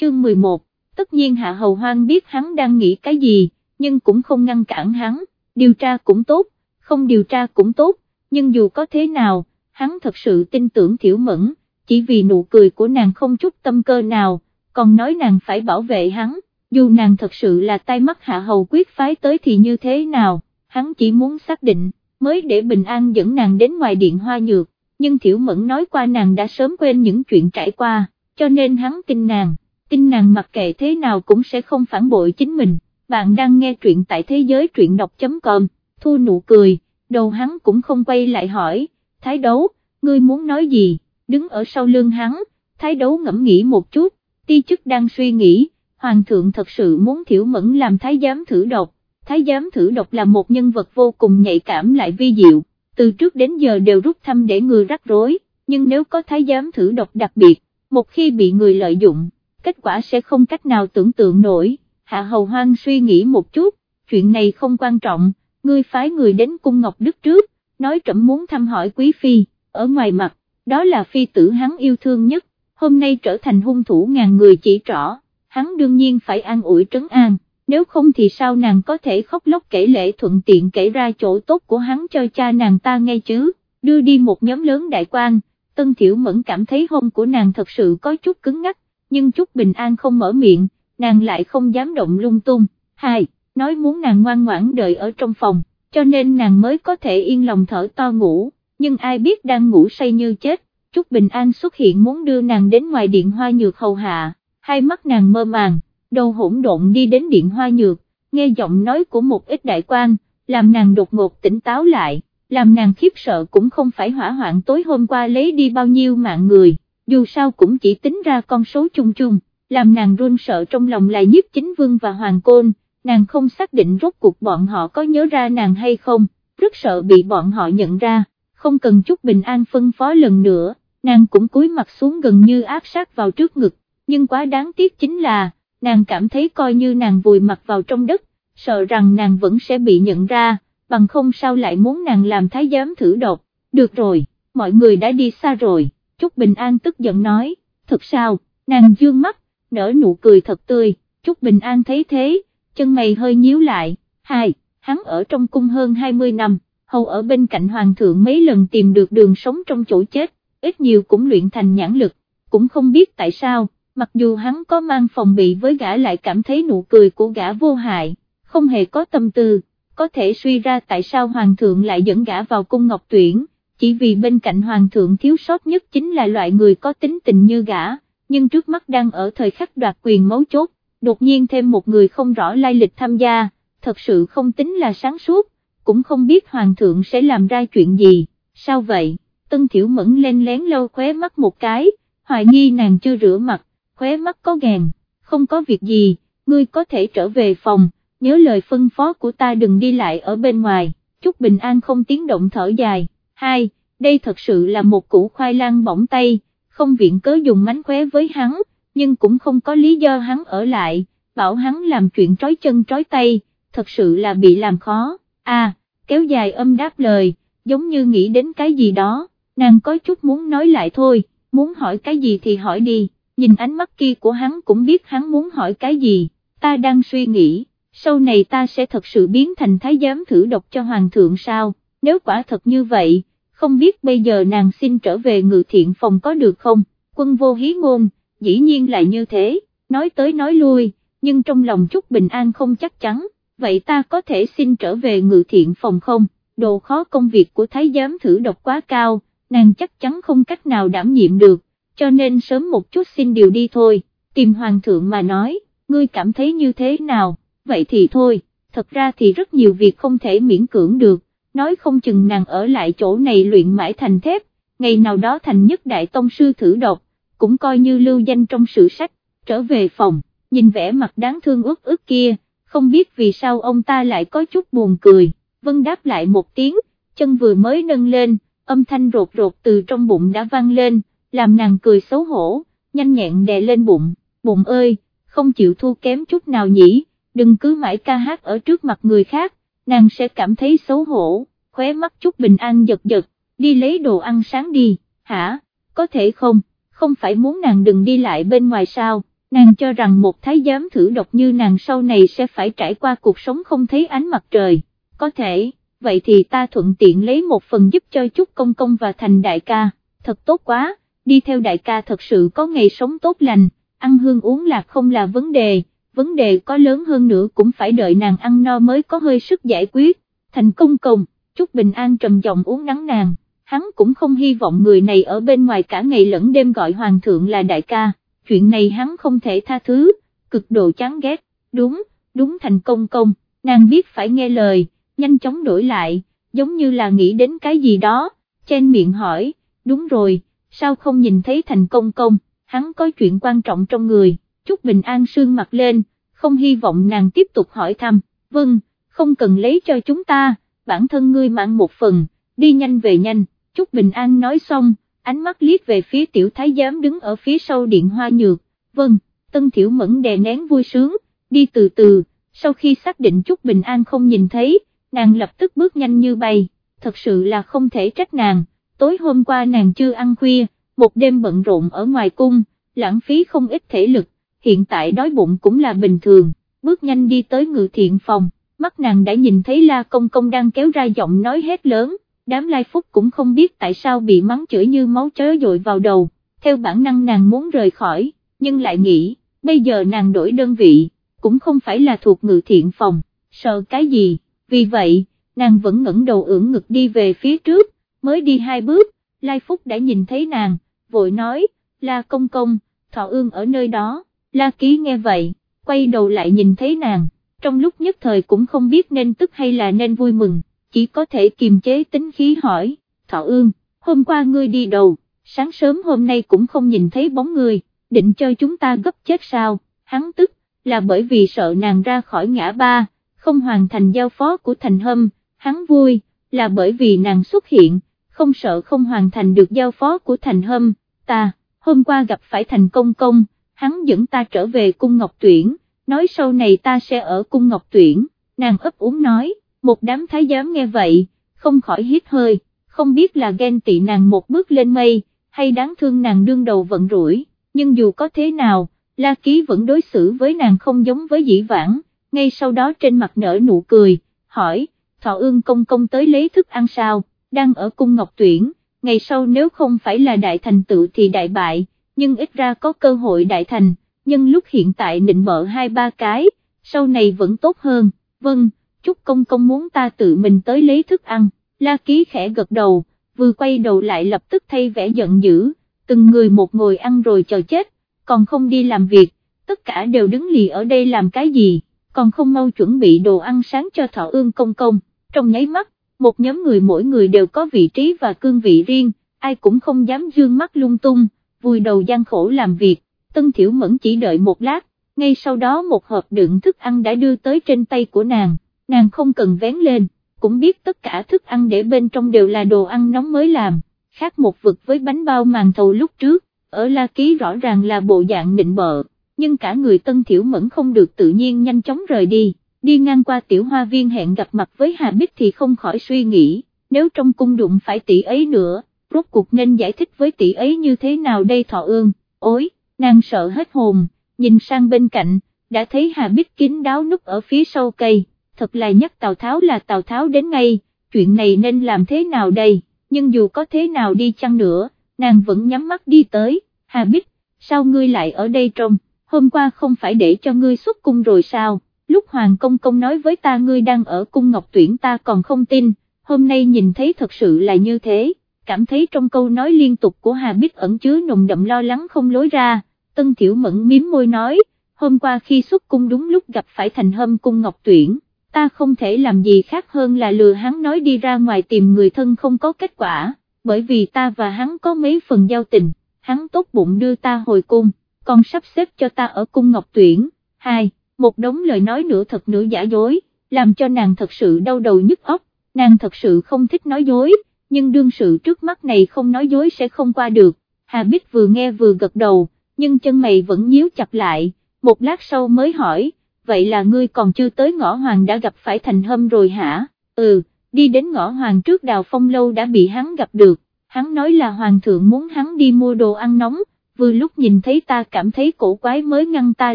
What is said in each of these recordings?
chương 11, tất nhiên Hạ Hầu Hoang biết hắn đang nghĩ cái gì, nhưng cũng không ngăn cản hắn, điều tra cũng tốt, không điều tra cũng tốt, nhưng dù có thế nào, hắn thật sự tin tưởng Thiểu Mẫn, chỉ vì nụ cười của nàng không chút tâm cơ nào, còn nói nàng phải bảo vệ hắn, dù nàng thật sự là tay mắt Hạ Hầu quyết phái tới thì như thế nào, hắn chỉ muốn xác định, mới để bình an dẫn nàng đến ngoài điện hoa nhược, nhưng Thiểu Mẫn nói qua nàng đã sớm quên những chuyện trải qua, cho nên hắn tin nàng, tin nàng mặc kệ thế nào cũng sẽ không phản bội chính mình, bạn đang nghe truyện tại thế giới truyện đọc.com, thu nụ cười, đầu hắn cũng không quay lại hỏi, thái đấu, ngươi muốn nói gì, đứng ở sau lưng hắn, thái đấu ngẫm nghĩ một chút, ti chức đang suy nghĩ, hoàng thượng thật sự muốn thiểu mẫn làm thái giám thử độc, thái giám thử độc là một nhân vật vô cùng nhạy cảm lại vi diệu, từ trước đến giờ đều rút thăm để người rắc rối, nhưng nếu có thái giám thử độc đặc biệt, một khi bị người lợi dụng, kết quả sẽ không cách nào tưởng tượng nổi, hạ hầu hoang suy nghĩ một chút, chuyện này không quan trọng, ngươi phái người đến cung Ngọc Đức trước, nói trẫm muốn thăm hỏi quý phi, ở ngoài mặt, đó là phi tử hắn yêu thương nhất, hôm nay trở thành hung thủ ngàn người chỉ trỏ, hắn đương nhiên phải an ủi trấn an, nếu không thì sao nàng có thể khóc lóc kể lễ thuận tiện kể ra chỗ tốt của hắn cho cha nàng ta nghe chứ, đưa đi một nhóm lớn đại quan, Tân Thiểu Mẫn cảm thấy hôn của nàng thật sự có chút cứng ngắc, nhưng chút bình an không mở miệng, nàng lại không dám động lung tung, hai, nói muốn nàng ngoan ngoãn đợi ở trong phòng, cho nên nàng mới có thể yên lòng thở to ngủ, nhưng ai biết đang ngủ say như chết, chút bình an xuất hiện muốn đưa nàng đến ngoài điện hoa nhược hầu hạ, hai mắt nàng mơ màng đầu hỗn độn đi đến điện hoa nhược, nghe giọng nói của một ít đại quan, làm nàng đột ngột tỉnh táo lại, làm nàng khiếp sợ cũng không phải hỏa hoạn tối hôm qua lấy đi bao nhiêu mạng người, dù sao cũng chỉ tính ra con số chung chung, làm nàng run sợ trong lòng là nhiếp chính vương và hoàng côn, nàng không xác định rốt cuộc bọn họ có nhớ ra nàng hay không, rất sợ bị bọn họ nhận ra, không cần chút bình an phân phó lần nữa, nàng cũng cúi mặt xuống gần như áp sát vào trước ngực, nhưng quá đáng tiếc chính là, nàng cảm thấy coi như nàng vùi mặt vào trong đất, sợ rằng nàng vẫn sẽ bị nhận ra, bằng không sao lại muốn nàng làm thái giám thử độc, được rồi, mọi người đã đi xa rồi, Trúc Bình An tức giận nói, thật sao, nàng dương mắt, nở nụ cười thật tươi, Trúc Bình An thấy thế, chân mày hơi nhíu lại, hai, hắn ở trong cung hơn 20 năm, hầu ở bên cạnh hoàng thượng mấy lần tìm được đường sống trong chỗ chết, ít nhiều cũng luyện thành nhãn lực, cũng không biết tại sao, mặc dù hắn có mang phòng bị với gã lại cảm thấy nụ cười của gã vô hại, không hề có tâm tư, có thể suy ra tại sao hoàng thượng lại dẫn gã vào cung ngọc tuyển, chỉ vì bên cạnh hoàng thượng thiếu sót nhất chính là loại người có tính tình như gã, nhưng trước mắt đang ở thời khắc đoạt quyền mấu chốt, đột nhiên thêm một người không rõ lai lịch tham gia, thật sự không tính là sáng suốt, cũng không biết hoàng thượng sẽ làm ra chuyện gì, sao vậy, tân thiểu mẫn lên lén lâu khóe mắt một cái, hoài nghi nàng chưa rửa mặt, khóe mắt có gàn, không có việc gì, ngươi có thể trở về phòng, nhớ lời phân phó của ta đừng đi lại ở bên ngoài, chúc bình an không tiếng động thở dài, hai, đây thật sự là một củ khoai lang bỏng tay, không viện cớ dùng mánh khóe với hắn, nhưng cũng không có lý do hắn ở lại, bảo hắn làm chuyện trói chân trói tay, thật sự là bị làm khó, à, kéo dài âm đáp lời, giống như nghĩ đến cái gì đó, nàng có chút muốn nói lại thôi, muốn hỏi cái gì thì hỏi đi nhìn ánh mắt kia của hắn cũng biết hắn muốn hỏi cái gì, ta đang suy nghĩ, sau này ta sẽ thật sự biến thành thái giám thử độc cho hoàng thượng sao, nếu quả thật như vậy, không biết bây giờ nàng xin trở về ngự thiện phòng có được không, quân vô hí ngôn, dĩ nhiên là như thế, nói tới nói lui, nhưng trong lòng chút bình an không chắc chắn, vậy ta có thể xin trở về ngự thiện phòng không, Đồ khó công việc của thái giám thử độc quá cao, nàng chắc chắn không cách nào đảm nhiệm được cho nên sớm một chút xin điều đi thôi, tìm hoàng thượng mà nói, ngươi cảm thấy như thế nào, vậy thì thôi, thật ra thì rất nhiều việc không thể miễn cưỡng được, nói không chừng nàng ở lại chỗ này luyện mãi thành thép, ngày nào đó thành nhất đại tông sư thử độc, cũng coi như lưu danh trong sử sách, trở về phòng, nhìn vẻ mặt đáng thương ước ước kia, không biết vì sao ông ta lại có chút buồn cười, vân đáp lại một tiếng, chân vừa mới nâng lên, âm thanh rột rột từ trong bụng đã vang lên, làm nàng cười xấu hổ, nhanh nhẹn đè lên bụng, bụng ơi, không chịu thua kém chút nào nhỉ, đừng cứ mãi ca hát ở trước mặt người khác, nàng sẽ cảm thấy xấu hổ, khóe mắt chút bình an giật giật, đi lấy đồ ăn sáng đi, hả, có thể không, không phải muốn nàng đừng đi lại bên ngoài sao, nàng cho rằng một thái giám thử độc như nàng sau này sẽ phải trải qua cuộc sống không thấy ánh mặt trời, có thể, vậy thì ta thuận tiện lấy một phần giúp cho chút công công và thành đại ca, thật tốt quá, đi theo đại ca thật sự có ngày sống tốt lành, ăn hương uống lạc không là vấn đề, vấn đề có lớn hơn nữa cũng phải đợi nàng ăn no mới có hơi sức giải quyết, thành công công, chút bình an trầm giọng uống nắng nàng, hắn cũng không hy vọng người này ở bên ngoài cả ngày lẫn đêm gọi hoàng thượng là đại ca. Chuyện này hắn không thể tha thứ, cực độ chán ghét, đúng, đúng thành công công, nàng biết phải nghe lời, nhanh chóng đổi lại, giống như là nghĩ đến cái gì đó, trên miệng hỏi, đúng rồi, sao không nhìn thấy thành công công, hắn có chuyện quan trọng trong người, chút bình an sương mặt lên, không hy vọng nàng tiếp tục hỏi thăm, vâng, không cần lấy cho chúng ta, bản thân ngươi mạng một phần, đi nhanh về nhanh, chút bình an nói xong, ánh mắt liếc về phía tiểu thái giám đứng ở phía sau điện hoa nhược, vâng, tân thiểu mẫn đè nén vui sướng, đi từ từ, sau khi xác định chút bình an không nhìn thấy, nàng lập tức bước nhanh như bay, thật sự là không thể trách nàng, tối hôm qua nàng chưa ăn khuya, một đêm bận rộn ở ngoài cung, lãng phí không ít thể lực, hiện tại đói bụng cũng là bình thường, bước nhanh đi tới ngự thiện phòng, mắt nàng đã nhìn thấy La Công Công đang kéo ra giọng nói hết lớn, đám lai phúc cũng không biết tại sao bị mắng chửi như máu chớ dội vào đầu, theo bản năng nàng muốn rời khỏi, nhưng lại nghĩ, bây giờ nàng đổi đơn vị, cũng không phải là thuộc ngự thiện phòng, sợ cái gì, vì vậy, nàng vẫn ngẩng đầu ưỡn ngực đi về phía trước, mới đi hai bước, lai phúc đã nhìn thấy nàng, vội nói, la công công, thọ ương ở nơi đó, la ký nghe vậy, quay đầu lại nhìn thấy nàng, trong lúc nhất thời cũng không biết nên tức hay là nên vui mừng chỉ có thể kiềm chế tính khí hỏi, Thọ ương, hôm qua ngươi đi đầu, sáng sớm hôm nay cũng không nhìn thấy bóng ngươi, định cho chúng ta gấp chết sao, hắn tức, là bởi vì sợ nàng ra khỏi ngã ba, không hoàn thành giao phó của thành hâm, hắn vui, là bởi vì nàng xuất hiện, không sợ không hoàn thành được giao phó của thành hâm, ta, hôm qua gặp phải thành công công, hắn dẫn ta trở về cung ngọc tuyển, nói sau này ta sẽ ở cung ngọc tuyển, nàng ấp úng nói một đám thái giám nghe vậy, không khỏi hít hơi, không biết là ghen tị nàng một bước lên mây, hay đáng thương nàng đương đầu vận rủi, nhưng dù có thế nào, La Ký vẫn đối xử với nàng không giống với dĩ vãng, ngay sau đó trên mặt nở nụ cười, hỏi, thọ ương công công tới lấy thức ăn sao, đang ở cung ngọc tuyển, ngày sau nếu không phải là đại thành tựu thì đại bại, nhưng ít ra có cơ hội đại thành, nhưng lúc hiện tại định mở hai ba cái, sau này vẫn tốt hơn, vâng chúc công công muốn ta tự mình tới lấy thức ăn, la ký khẽ gật đầu, vừa quay đầu lại lập tức thay vẻ giận dữ, từng người một ngồi ăn rồi chờ chết, còn không đi làm việc, tất cả đều đứng lì ở đây làm cái gì, còn không mau chuẩn bị đồ ăn sáng cho thọ ương công công, trong nháy mắt, một nhóm người mỗi người đều có vị trí và cương vị riêng, ai cũng không dám dương mắt lung tung, vùi đầu gian khổ làm việc, Tân Thiểu Mẫn chỉ đợi một lát, ngay sau đó một hộp đựng thức ăn đã đưa tới trên tay của nàng nàng không cần vén lên, cũng biết tất cả thức ăn để bên trong đều là đồ ăn nóng mới làm, khác một vực với bánh bao màn thầu lúc trước, ở La Ký rõ ràng là bộ dạng định bợ, nhưng cả người Tân Thiểu Mẫn không được tự nhiên nhanh chóng rời đi, đi ngang qua tiểu hoa viên hẹn gặp mặt với Hà Bích thì không khỏi suy nghĩ, nếu trong cung đụng phải tỷ ấy nữa, rốt cuộc nên giải thích với tỷ ấy như thế nào đây thọ ương, ôi, nàng sợ hết hồn, nhìn sang bên cạnh, đã thấy Hà Bích kín đáo núp ở phía sau cây. Thật là nhắc Tào Tháo là Tào Tháo đến ngay, chuyện này nên làm thế nào đây, nhưng dù có thế nào đi chăng nữa, nàng vẫn nhắm mắt đi tới, Hà Bích, sao ngươi lại ở đây trông, hôm qua không phải để cho ngươi xuất cung rồi sao, lúc Hoàng Công Công nói với ta ngươi đang ở cung Ngọc Tuyển ta còn không tin, hôm nay nhìn thấy thật sự là như thế, cảm thấy trong câu nói liên tục của Hà Bích ẩn chứa nồng đậm lo lắng không lối ra, Tân Thiểu Mẫn miếm môi nói, hôm qua khi xuất cung đúng lúc gặp phải thành hâm cung Ngọc Tuyển ta không thể làm gì khác hơn là lừa hắn nói đi ra ngoài tìm người thân không có kết quả, bởi vì ta và hắn có mấy phần giao tình, hắn tốt bụng đưa ta hồi cung, còn sắp xếp cho ta ở cung ngọc tuyển, hai, một đống lời nói nửa thật nửa giả dối, làm cho nàng thật sự đau đầu nhức óc, nàng thật sự không thích nói dối, nhưng đương sự trước mắt này không nói dối sẽ không qua được, Hà Bích vừa nghe vừa gật đầu, nhưng chân mày vẫn nhíu chặt lại, một lát sau mới hỏi, vậy là ngươi còn chưa tới ngõ hoàng đã gặp phải thành hâm rồi hả, ừ, đi đến ngõ hoàng trước đào phong lâu đã bị hắn gặp được, hắn nói là hoàng thượng muốn hắn đi mua đồ ăn nóng, vừa lúc nhìn thấy ta cảm thấy cổ quái mới ngăn ta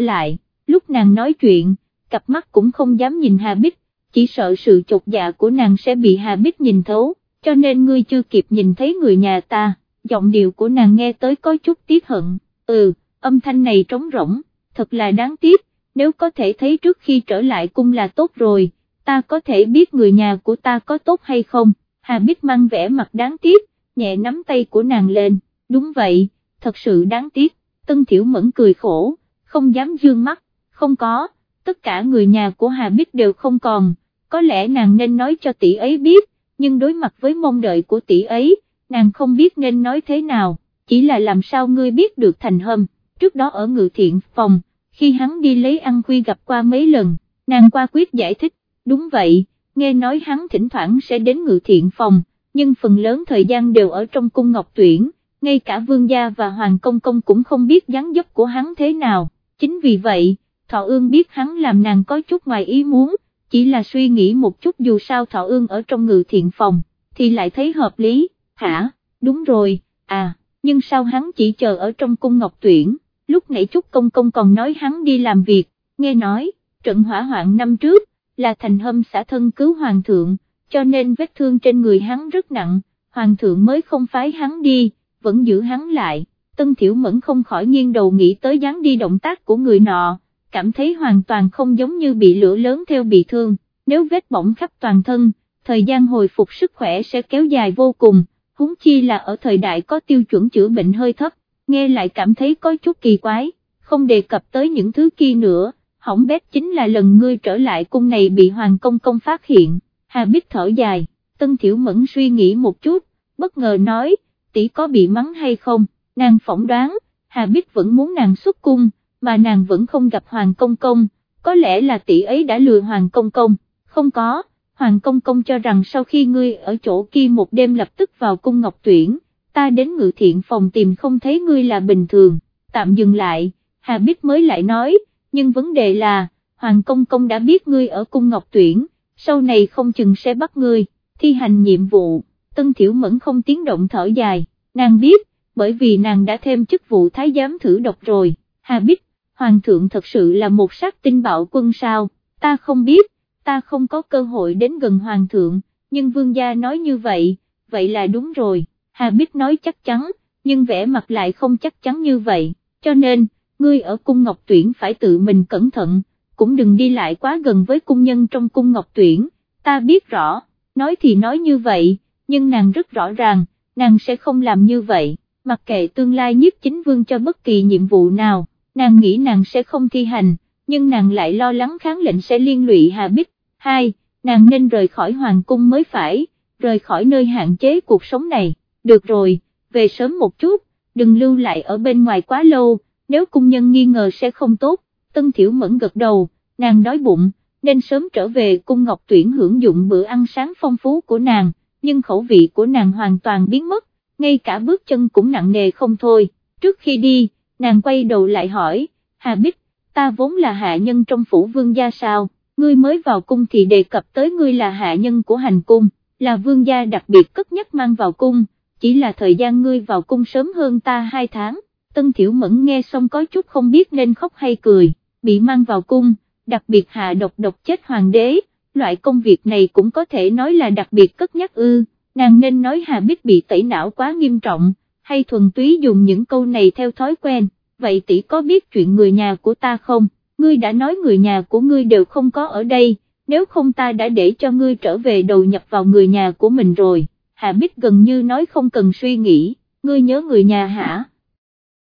lại, lúc nàng nói chuyện, cặp mắt cũng không dám nhìn Hà Bích, chỉ sợ sự chột dạ của nàng sẽ bị Hà Bích nhìn thấu, cho nên ngươi chưa kịp nhìn thấy người nhà ta, giọng điệu của nàng nghe tới có chút tiếc hận, ừ, âm thanh này trống rỗng, thật là đáng tiếc, nếu có thể thấy trước khi trở lại cung là tốt rồi, ta có thể biết người nhà của ta có tốt hay không, Hà Bích mang vẻ mặt đáng tiếc, nhẹ nắm tay của nàng lên, đúng vậy, thật sự đáng tiếc, Tân Thiểu Mẫn cười khổ, không dám dương mắt, không có, tất cả người nhà của Hà Bích đều không còn, có lẽ nàng nên nói cho tỷ ấy biết, nhưng đối mặt với mong đợi của tỷ ấy, nàng không biết nên nói thế nào, chỉ là làm sao ngươi biết được thành hâm, trước đó ở ngự thiện phòng, khi hắn đi lấy ăn khuya gặp qua mấy lần, nàng qua quyết giải thích, đúng vậy, nghe nói hắn thỉnh thoảng sẽ đến ngự thiện phòng, nhưng phần lớn thời gian đều ở trong cung ngọc tuyển, ngay cả vương gia và hoàng công công cũng không biết dáng dấp của hắn thế nào, chính vì vậy, thọ ương biết hắn làm nàng có chút ngoài ý muốn, chỉ là suy nghĩ một chút dù sao thọ ương ở trong ngự thiện phòng, thì lại thấy hợp lý, hả, đúng rồi, à, nhưng sao hắn chỉ chờ ở trong cung ngọc tuyển, lúc nãy chút Công Công còn nói hắn đi làm việc, nghe nói, trận hỏa hoạn năm trước, là thành hâm xã thân cứu hoàng thượng, cho nên vết thương trên người hắn rất nặng, hoàng thượng mới không phái hắn đi, vẫn giữ hắn lại, Tân Thiểu Mẫn không khỏi nghiêng đầu nghĩ tới dáng đi động tác của người nọ, cảm thấy hoàn toàn không giống như bị lửa lớn theo bị thương, nếu vết bỏng khắp toàn thân, thời gian hồi phục sức khỏe sẽ kéo dài vô cùng, huống chi là ở thời đại có tiêu chuẩn chữa bệnh hơi thấp, nghe lại cảm thấy có chút kỳ quái, không đề cập tới những thứ kia nữa, hỏng bét chính là lần ngươi trở lại cung này bị Hoàng Công Công phát hiện, Hà Bích thở dài, Tân Thiểu Mẫn suy nghĩ một chút, bất ngờ nói, tỷ có bị mắng hay không, nàng phỏng đoán, Hà Bích vẫn muốn nàng xuất cung, mà nàng vẫn không gặp Hoàng Công Công, có lẽ là tỷ ấy đã lừa Hoàng Công Công, không có, Hoàng Công Công cho rằng sau khi ngươi ở chỗ kia một đêm lập tức vào cung ngọc tuyển, ta đến ngự thiện phòng tìm không thấy ngươi là bình thường, tạm dừng lại, Hà Bích mới lại nói, nhưng vấn đề là, Hoàng Công Công đã biết ngươi ở cung ngọc tuyển, sau này không chừng sẽ bắt ngươi, thi hành nhiệm vụ, Tân Thiểu Mẫn không tiếng động thở dài, nàng biết, bởi vì nàng đã thêm chức vụ thái giám thử độc rồi, Hà Bích, Hoàng thượng thật sự là một sát tinh bạo quân sao, ta không biết, ta không có cơ hội đến gần Hoàng thượng, nhưng vương gia nói như vậy, vậy là đúng rồi, Hà Bích nói chắc chắn, nhưng vẻ mặt lại không chắc chắn như vậy, cho nên, ngươi ở cung ngọc tuyển phải tự mình cẩn thận, cũng đừng đi lại quá gần với cung nhân trong cung ngọc tuyển, ta biết rõ, nói thì nói như vậy, nhưng nàng rất rõ ràng, nàng sẽ không làm như vậy, mặc kệ tương lai nhiếp chính vương cho bất kỳ nhiệm vụ nào, nàng nghĩ nàng sẽ không thi hành, nhưng nàng lại lo lắng kháng lệnh sẽ liên lụy Hà Bích, hai, nàng nên rời khỏi hoàng cung mới phải, rời khỏi nơi hạn chế cuộc sống này, được rồi, về sớm một chút, đừng lưu lại ở bên ngoài quá lâu, nếu cung nhân nghi ngờ sẽ không tốt, Tân Thiểu Mẫn gật đầu, nàng đói bụng, nên sớm trở về cung Ngọc Tuyển hưởng dụng bữa ăn sáng phong phú của nàng, nhưng khẩu vị của nàng hoàn toàn biến mất, ngay cả bước chân cũng nặng nề không thôi, trước khi đi, nàng quay đầu lại hỏi, Hà Bích, ta vốn là hạ nhân trong phủ vương gia sao, ngươi mới vào cung thì đề cập tới ngươi là hạ nhân của hành cung, là vương gia đặc biệt cất nhắc mang vào cung, chỉ là thời gian ngươi vào cung sớm hơn ta hai tháng, Tân Thiểu Mẫn nghe xong có chút không biết nên khóc hay cười, bị mang vào cung, đặc biệt hạ độc độc chết hoàng đế, loại công việc này cũng có thể nói là đặc biệt cất nhắc ư, nàng nên nói Hà Bích bị tẩy não quá nghiêm trọng, hay thuần túy dùng những câu này theo thói quen, vậy tỷ có biết chuyện người nhà của ta không, ngươi đã nói người nhà của ngươi đều không có ở đây, nếu không ta đã để cho ngươi trở về đầu nhập vào người nhà của mình rồi, Hạ Bích gần như nói không cần suy nghĩ, ngươi nhớ người nhà hả?